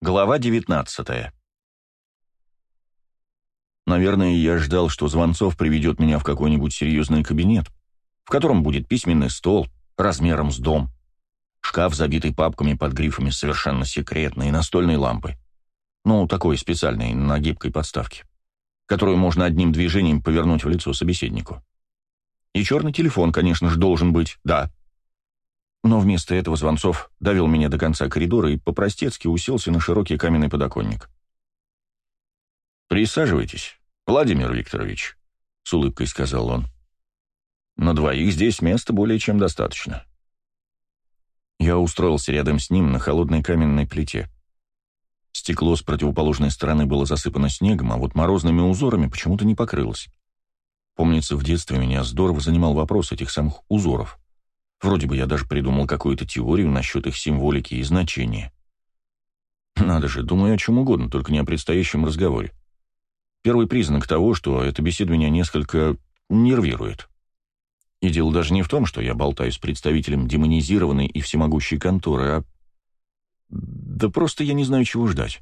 Глава 19 Наверное, я ждал, что Звонцов приведет меня в какой-нибудь серьезный кабинет, в котором будет письменный стол размером с дом, шкаф, забитый папками под грифами совершенно секретной, и настольной лампы. Ну, такой специальной, на гибкой подставке, которую можно одним движением повернуть в лицо собеседнику. И черный телефон, конечно же, должен быть, да, но вместо этого Звонцов довел меня до конца коридора и по-простецки уселся на широкий каменный подоконник. «Присаживайтесь, Владимир Викторович», — с улыбкой сказал он. «На двоих здесь места более чем достаточно». Я устроился рядом с ним на холодной каменной плите. Стекло с противоположной стороны было засыпано снегом, а вот морозными узорами почему-то не покрылось. Помнится, в детстве меня здорово занимал вопрос этих самых узоров. Вроде бы я даже придумал какую-то теорию насчет их символики и значения. Надо же, думаю о чем угодно, только не о предстоящем разговоре. Первый признак того, что эта беседа меня несколько нервирует. И дело даже не в том, что я болтаю с представителем демонизированной и всемогущей конторы, а... Да просто я не знаю, чего ждать.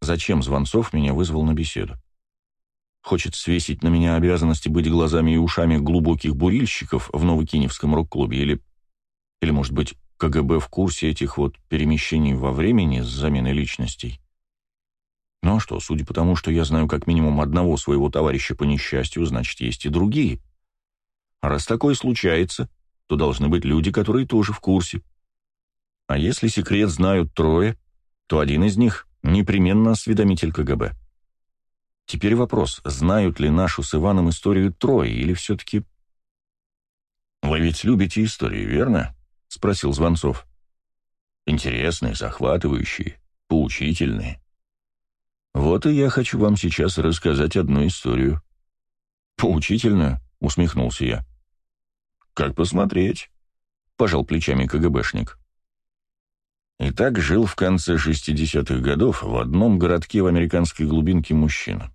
Зачем Звонцов меня вызвал на беседу? Хочет свесить на меня обязанности быть глазами и ушами глубоких бурильщиков в Новокиневском рок-клубе или... Или, может быть, КГБ в курсе этих вот перемещений во времени с заменой личностей? Ну а что, судя по тому, что я знаю как минимум одного своего товарища по несчастью, значит, есть и другие. А раз такое случается, то должны быть люди, которые тоже в курсе. А если секрет знают трое, то один из них непременно осведомитель КГБ. Теперь вопрос, знают ли нашу с Иваном историю трое, или все-таки... «Вы ведь любите истории, верно?» — спросил Звонцов. «Интересные, захватывающие, поучительные. Вот и я хочу вам сейчас рассказать одну историю». «Поучительную?» — усмехнулся я. «Как посмотреть?» — пожал плечами КГБшник. И так жил в конце 60-х годов в одном городке в американской глубинке мужчина.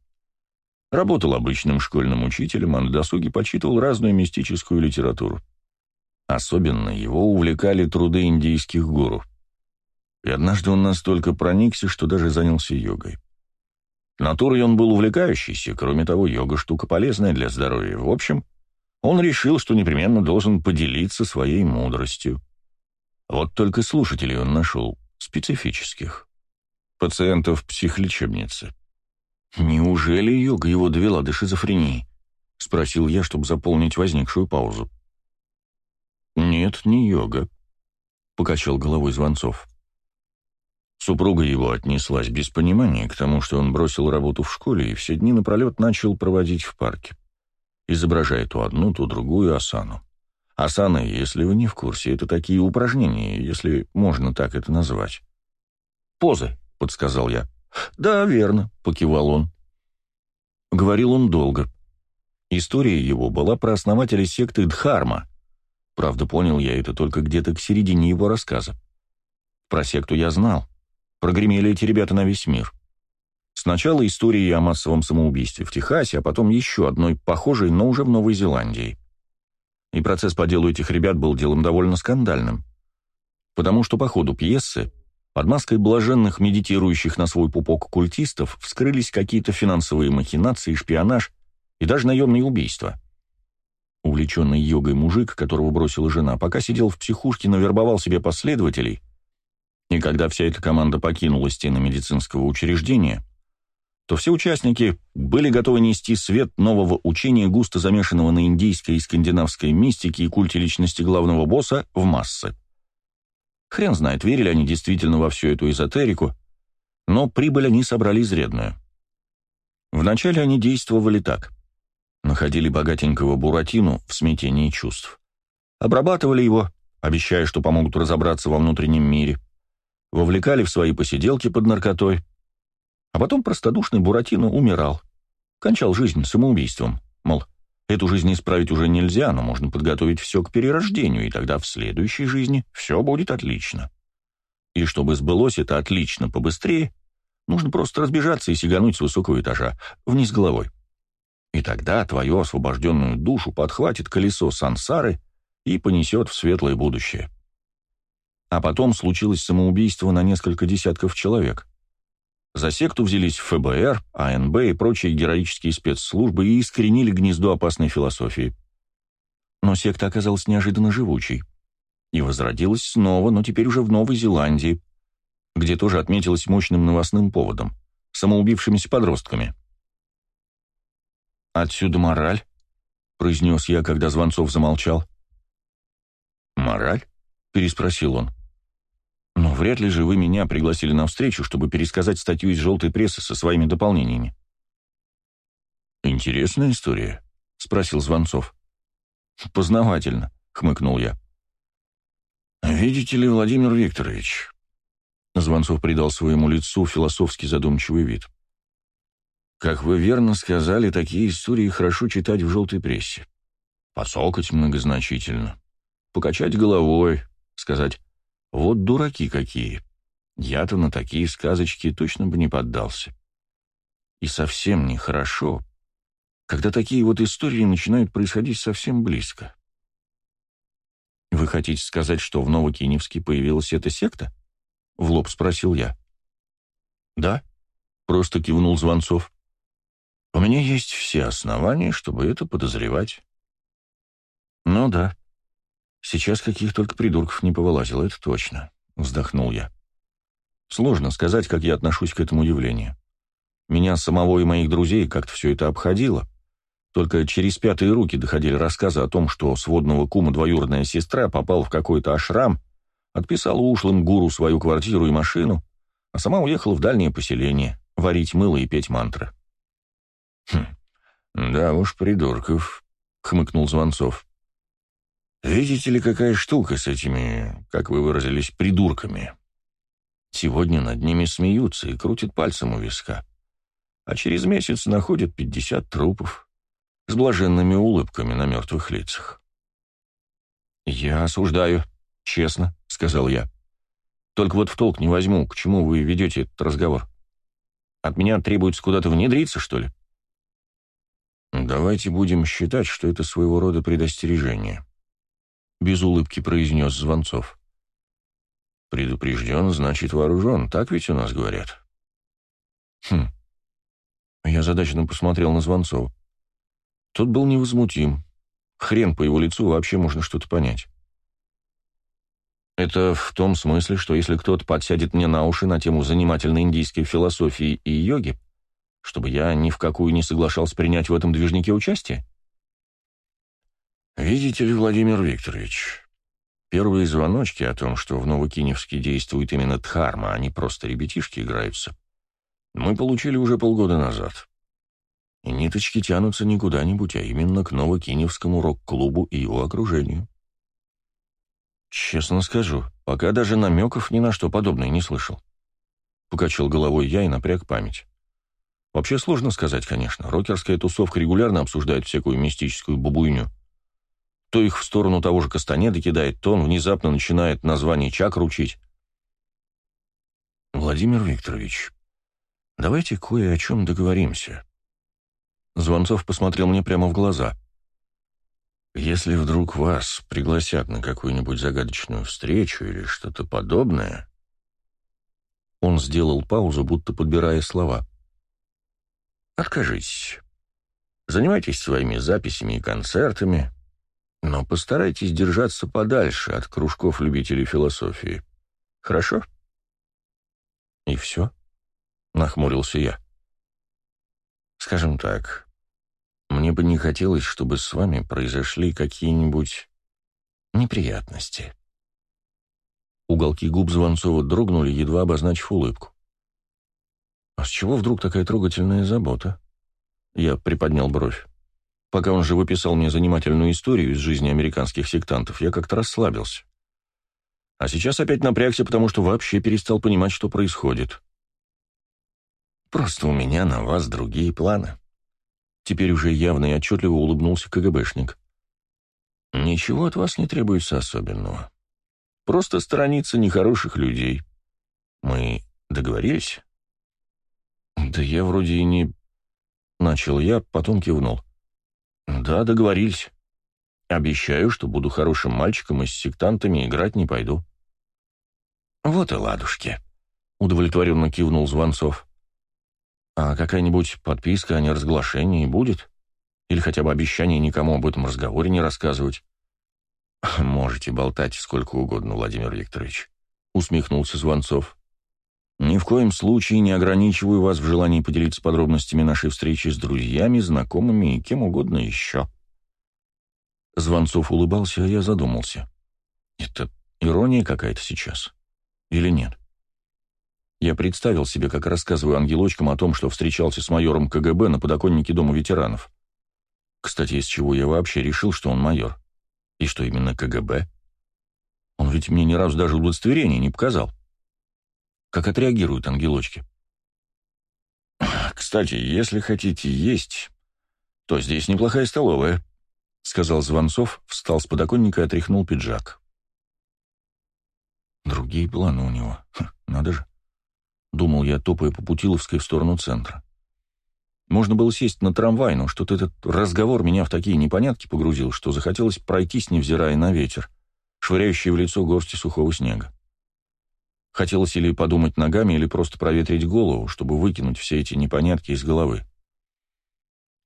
Работал обычным школьным учителем, а на досуге почитывал разную мистическую литературу. Особенно его увлекали труды индийских гуру. И однажды он настолько проникся, что даже занялся йогой. Натурой он был увлекающийся, кроме того, йога — штука полезная для здоровья. В общем, он решил, что непременно должен поделиться своей мудростью. Вот только слушателей он нашел специфических. Пациентов психлечебницы. «Неужели йога его довела до шизофрении?» — спросил я, чтобы заполнить возникшую паузу. «Нет, не йога», — покачал головой Звонцов. Супруга его отнеслась без понимания к тому, что он бросил работу в школе и все дни напролет начал проводить в парке, изображая то одну, то другую асану. Асаны, если вы не в курсе, это такие упражнения, если можно так это назвать. «Позы», — подсказал я. «Да, верно», — покивал он. Говорил он долго. История его была про основателя секты Дхарма. Правда, понял я это только где-то к середине его рассказа. Про секту я знал. Прогремели эти ребята на весь мир. Сначала истории о массовом самоубийстве в Техасе, а потом еще одной похожей, но уже в Новой Зеландии. И процесс по делу этих ребят был делом довольно скандальным. Потому что по ходу пьесы под маской блаженных, медитирующих на свой пупок культистов, вскрылись какие-то финансовые махинации, шпионаж и даже наемные убийства. Увлеченный йогой мужик, которого бросила жена, пока сидел в психушке, навербовал себе последователей, и когда вся эта команда покинула стены медицинского учреждения, то все участники были готовы нести свет нового учения, густо замешанного на индийской и скандинавской мистике и культе личности главного босса, в массы. Хрен знает, верили они действительно во всю эту эзотерику, но прибыль они собрали изрядную. Вначале они действовали так. Находили богатенького Буратину в смятении чувств. Обрабатывали его, обещая, что помогут разобраться во внутреннем мире. Вовлекали в свои посиделки под наркотой. А потом простодушный Буратино умирал. Кончал жизнь самоубийством. Мол, Эту жизнь исправить уже нельзя, но можно подготовить все к перерождению, и тогда в следующей жизни все будет отлично. И чтобы сбылось это отлично побыстрее, нужно просто разбежаться и сигануть с высокого этажа, вниз головой. И тогда твою освобожденную душу подхватит колесо сансары и понесет в светлое будущее. А потом случилось самоубийство на несколько десятков человек. За секту взялись ФБР, АНБ и прочие героические спецслужбы и искоренили гнездо опасной философии. Но секта оказалась неожиданно живучей. И возродилась снова, но теперь уже в Новой Зеландии, где тоже отметилась мощным новостным поводом — самоубившимися подростками. «Отсюда мораль», — произнес я, когда Звонцов замолчал. «Мораль?» — переспросил он. «Но вряд ли же вы меня пригласили на встречу, чтобы пересказать статью из желтой прессы со своими дополнениями». «Интересная история», — спросил Звонцов. «Познавательно», — хмыкнул я. «Видите ли, Владимир Викторович...» Звонцов придал своему лицу философски задумчивый вид. «Как вы верно сказали, такие истории хорошо читать в желтой прессе. Посокать многозначительно, покачать головой, сказать «вот дураки какие». Я-то на такие сказочки точно бы не поддался. И совсем нехорошо, когда такие вот истории начинают происходить совсем близко. «Вы хотите сказать, что в Новокиневске появилась эта секта?» — в лоб спросил я. «Да», — просто кивнул Звонцов. «У меня есть все основания, чтобы это подозревать». «Ну да. Сейчас каких только придурков не повылазило, это точно», — вздохнул я. «Сложно сказать, как я отношусь к этому явлению. Меня самого и моих друзей как-то все это обходило». Только через пятые руки доходили рассказы о том, что сводного кума двоюродная сестра попала в какой-то ашрам, отписала ушлым гуру свою квартиру и машину, а сама уехала в дальнее поселение, варить мыло и петь мантры. «Хм, да уж, придурков», — хмыкнул Звонцов. «Видите ли, какая штука с этими, как вы выразились, придурками? Сегодня над ними смеются и крутят пальцем у виска, а через месяц находят пятьдесят трупов» с блаженными улыбками на мертвых лицах. «Я осуждаю, честно», — сказал я. «Только вот в толк не возьму, к чему вы ведете этот разговор. От меня требуется куда-то внедриться, что ли?» «Давайте будем считать, что это своего рода предостережение», — без улыбки произнес Звонцов. «Предупрежден, значит вооружен, так ведь у нас говорят?» «Хм». Я задачно посмотрел на Звонцова. Тот был невозмутим. Хрен по его лицу вообще можно что-то понять. Это в том смысле, что если кто-то подсядет мне на уши на тему занимательной индийской философии и йоги, чтобы я ни в какую не соглашался принять в этом движнике участие? Видите ли, Владимир Викторович, первые звоночки о том, что в Новокиневске действует именно Дхарма, а не просто ребятишки играются, мы получили уже полгода назад. И ниточки тянутся не куда-нибудь, а именно к Новокиневскому рок-клубу и его окружению. Честно скажу, пока даже намеков ни на что подобное не слышал. Покачал головой я и напряг память. Вообще сложно сказать, конечно. Рокерская тусовка регулярно обсуждает всякую мистическую бабуйню. То их в сторону того же Кастанеда кидает, то он внезапно начинает название чакр учить. Владимир Викторович, давайте кое о чем договоримся. Звонцов посмотрел мне прямо в глаза. «Если вдруг вас пригласят на какую-нибудь загадочную встречу или что-то подобное...» Он сделал паузу, будто подбирая слова. «Откажитесь. Занимайтесь своими записями и концертами, но постарайтесь держаться подальше от кружков любителей философии. Хорошо?» «И все?» — нахмурился я. Скажем так, мне бы не хотелось, чтобы с вами произошли какие-нибудь неприятности. Уголки губ Звонцова дрогнули, едва обозначив улыбку. «А с чего вдруг такая трогательная забота?» Я приподнял бровь. Пока он же выписал мне занимательную историю из жизни американских сектантов, я как-то расслабился. А сейчас опять напрягся, потому что вообще перестал понимать, что происходит. Просто у меня на вас другие планы. Теперь уже явно и отчетливо улыбнулся КГБшник. Ничего от вас не требуется особенного. Просто сторониться нехороших людей. Мы договорились? Да я вроде и не... Начал я, потом кивнул. Да, договорились. Обещаю, что буду хорошим мальчиком и с сектантами играть не пойду. «Вот и ладушки», — удовлетворенно кивнул Звонцов. «А какая-нибудь подписка о неразглашении будет? Или хотя бы обещание никому об этом разговоре не рассказывать?» «Можете болтать сколько угодно, Владимир Викторович», — усмехнулся Звонцов. «Ни в коем случае не ограничиваю вас в желании поделиться подробностями нашей встречи с друзьями, знакомыми и кем угодно еще». Звонцов улыбался, а я задумался. «Это ирония какая-то сейчас? Или нет?» Я представил себе, как рассказываю ангелочкам о том, что встречался с майором КГБ на подоконнике Дома ветеранов. Кстати, из чего я вообще решил, что он майор. И что именно КГБ? Он ведь мне ни разу даже удостоверение не показал. Как отреагируют ангелочки? «Кстати, если хотите есть, то здесь неплохая столовая», — сказал Звонцов, встал с подоконника и отряхнул пиджак. Другие планы у него. Ха, надо же. Думал я, топая по Путиловской в сторону центра. Можно было сесть на трамвай, но что-то этот разговор меня в такие непонятки погрузил, что захотелось пройтись, невзирая на ветер, швыряющий в лицо горсти сухого снега. Хотелось или подумать ногами, или просто проветрить голову, чтобы выкинуть все эти непонятки из головы.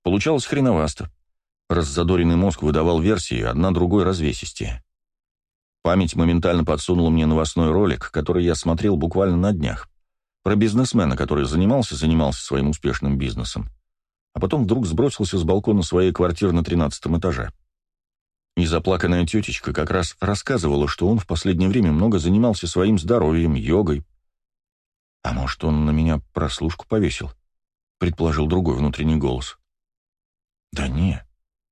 Получалось хреновасто. Раззадоренный мозг выдавал версии, одна другой развесистее. Память моментально подсунула мне новостной ролик, который я смотрел буквально на днях. Про бизнесмена, который занимался-занимался своим успешным бизнесом, а потом вдруг сбросился с балкона своей квартиры на тринадцатом этаже. И заплаканная тетечка как раз рассказывала, что он в последнее время много занимался своим здоровьем, йогой. А может, он на меня прослушку повесил? Предположил другой внутренний голос. Да не,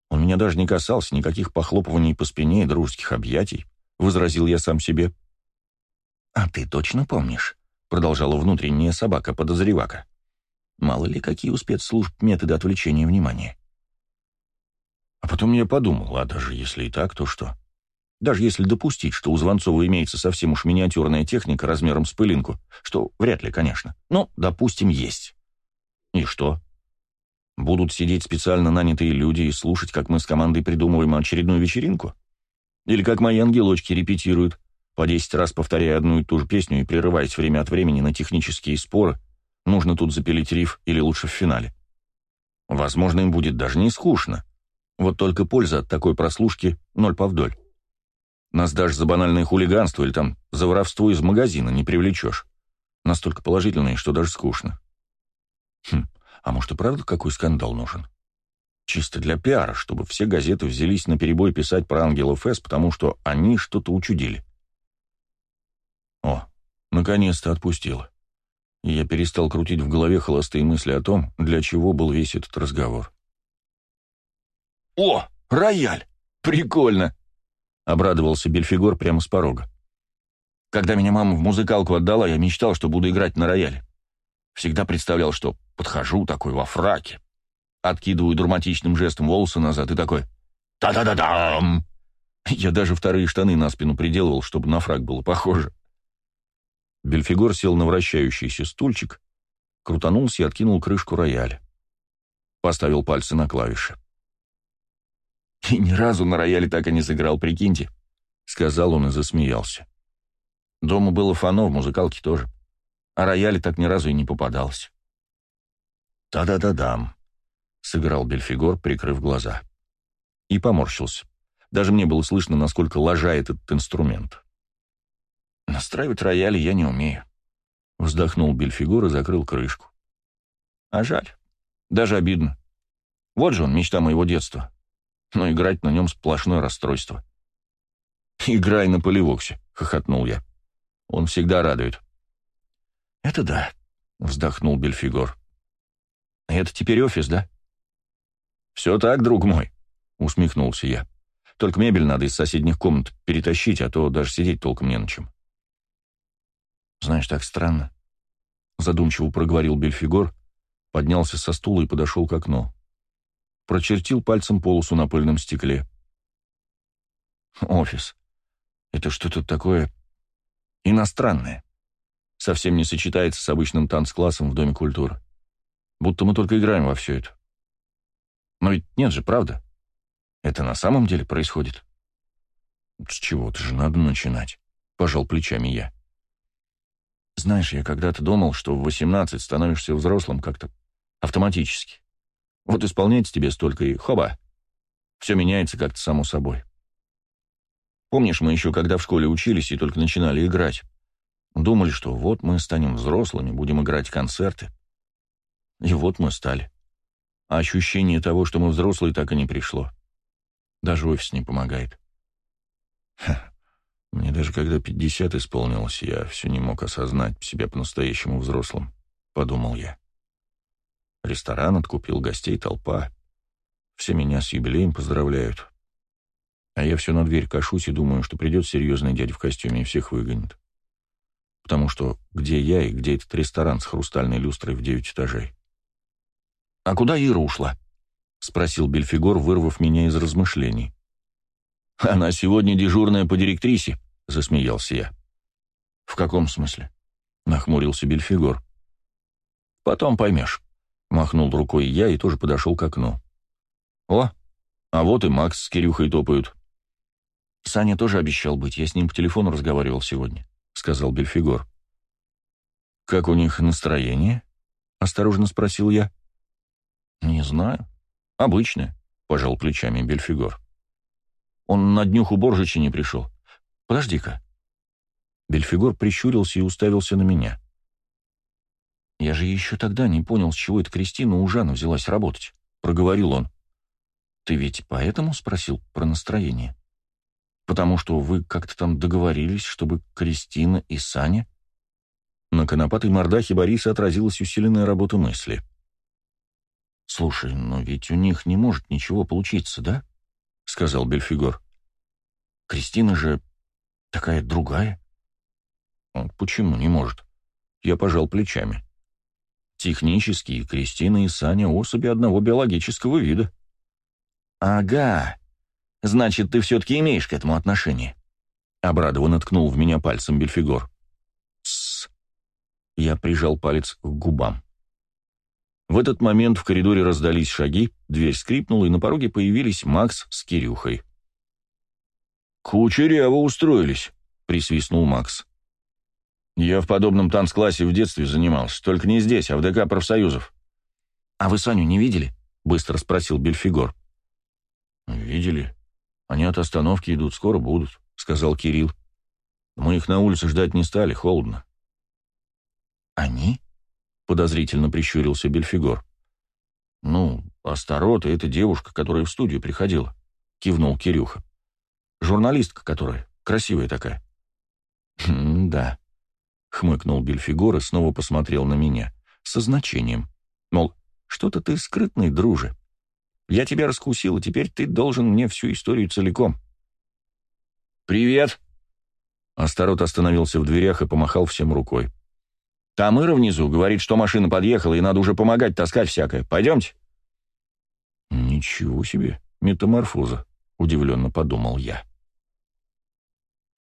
он меня даже не касался, никаких похлопываний по спине и дружеских объятий, возразил я сам себе. А ты точно помнишь? продолжала внутренняя собака-подозревака. Мало ли, какие у спецслужб методы отвлечения внимания. Потом я подумал, а даже если и так, то что? Даже если допустить, что у Звонцова имеется совсем уж миниатюрная техника размером с пылинку, что вряд ли, конечно, но, допустим, есть. И что? Будут сидеть специально нанятые люди и слушать, как мы с командой придумываем очередную вечеринку? Или как мои ангелочки репетируют, по десять раз повторяя одну и ту же песню и прерываясь время от времени на технические споры, нужно тут запилить риф или лучше в финале. Возможно, им будет даже не скучно. Вот только польза от такой прослушки ноль повдоль. Нас даже за банальное хулиганство или там за воровство из магазина не привлечешь. Настолько положительные, что даже скучно. Хм, а может и правда какой скандал нужен? Чисто для пиара, чтобы все газеты взялись на перебой писать про ангелов С, потому что они что-то учудили. О, наконец-то отпустила. И я перестал крутить в голове холостые мысли о том, для чего был весь этот разговор. «О, рояль! Прикольно!» — обрадовался Бельфигор прямо с порога. «Когда меня мама в музыкалку отдала, я мечтал, что буду играть на рояле. Всегда представлял, что подхожу такой во фраке, откидываю драматичным жестом волосы назад и такой «Та-да-да-дам!» Я даже вторые штаны на спину приделывал, чтобы на фрак было похоже. Бельфигор сел на вращающийся стульчик, крутанулся и откинул крышку рояля. Поставил пальцы на клавиши. «И ни разу на рояле так и не сыграл, прикиньте», — сказал он и засмеялся. Дома было фано, в музыкалке тоже. А рояле так ни разу и не попадалось. «Та-да-да-дам», — сыграл Бельфигор, прикрыв глаза. И поморщился. Даже мне было слышно, насколько лажает этот инструмент. Настраивать рояли я не умею. Вздохнул Бельфигор и закрыл крышку. А жаль. Даже обидно. Вот же он, мечта моего детства. Но играть на нем сплошное расстройство. «Играй на поливоксе», — хохотнул я. «Он всегда радует». «Это да», — вздохнул Бельфигор. «Это теперь офис, да?» «Все так, друг мой», — усмехнулся я. «Только мебель надо из соседних комнат перетащить, а то даже сидеть толком не на чем». «Знаешь, так странно», — задумчиво проговорил Бельфигор, поднялся со стула и подошел к окну. Прочертил пальцем полосу на пыльном стекле. «Офис. Это что-то такое иностранное. Совсем не сочетается с обычным танцклассом в Доме культуры. Будто мы только играем во все это. Но ведь нет же, правда? Это на самом деле происходит?» «С чего-то же надо начинать», — пожал плечами я. Знаешь, я когда-то думал, что в 18 становишься взрослым как-то автоматически. Вот исполняется тебе столько и хоба. Все меняется как-то само собой. Помнишь, мы еще когда в школе учились и только начинали играть, думали, что вот мы станем взрослыми, будем играть концерты. И вот мы стали. А ощущение того, что мы взрослые, так и не пришло. Даже офис не помогает. Ха. Мне даже когда 50 исполнилось, я все не мог осознать себя по-настоящему взрослым, — подумал я. Ресторан откупил, гостей толпа. Все меня с юбилеем поздравляют. А я все на дверь кашусь и думаю, что придет серьезный дядя в костюме и всех выгонит. Потому что где я и где этот ресторан с хрустальной люстрой в девять этажей? «А куда Ира ушла?» — спросил Бельфигор, вырвав меня из размышлений. «Она сегодня дежурная по директрисе», — засмеялся я. «В каком смысле?» — нахмурился Бельфигор. «Потом поймешь», — махнул рукой я и тоже подошел к окну. «О, а вот и Макс с Кирюхой топают». «Саня тоже обещал быть, я с ним по телефону разговаривал сегодня», — сказал Бельфигор. «Как у них настроение?» — осторожно спросил я. «Не знаю. Обычное», — пожал плечами Бельфигор. Он на днюху Боржича не пришел. Подожди-ка». Бельфигор прищурился и уставился на меня. «Я же еще тогда не понял, с чего эта Кристина у Жана взялась работать», — проговорил он. «Ты ведь поэтому спросил про настроение? Потому что вы как-то там договорились, чтобы Кристина и Саня...» На конопатой мордахе Бориса отразилась усиленная работа мысли. «Слушай, но ведь у них не может ничего получиться, да?» — сказал Бельфигор. «Кристина же такая другая». «Почему не может?» Я пожал плечами. «Технически Кристина и Саня особи одного биологического вида». «Ага. Значит, ты все-таки имеешь к этому отношение». Обрадованно ткнул в меня пальцем Бельфигор. «Тссс». Я прижал палец к губам. В этот момент в коридоре раздались шаги, дверь скрипнула, и на пороге появились Макс с Кирюхой. «Кучеряво устроились», — присвистнул Макс. «Я в подобном танцклассе в детстве занимался, только не здесь, а в ДК профсоюзов». «А вы Саню не видели?» — быстро спросил Бельфигор. «Видели. Они от остановки идут, скоро будут», — сказал Кирилл. «Мы их на улице ждать не стали, холодно». «Они?» подозрительно прищурился Бельфигор. «Ну, Астарота — это девушка, которая в студию приходила», — кивнул Кирюха. «Журналистка которая, красивая такая». «Хм, «Да», — хмыкнул Бельфигор и снова посмотрел на меня, со значением. Мол, что-то ты скрытный, друже. Я тебя раскусил, и теперь ты должен мне всю историю целиком. «Привет!» Астарот остановился в дверях и помахал всем рукой. Там Ира внизу говорит, что машина подъехала, и надо уже помогать таскать всякое. Пойдемте?» «Ничего себе, метаморфоза», — удивленно подумал я.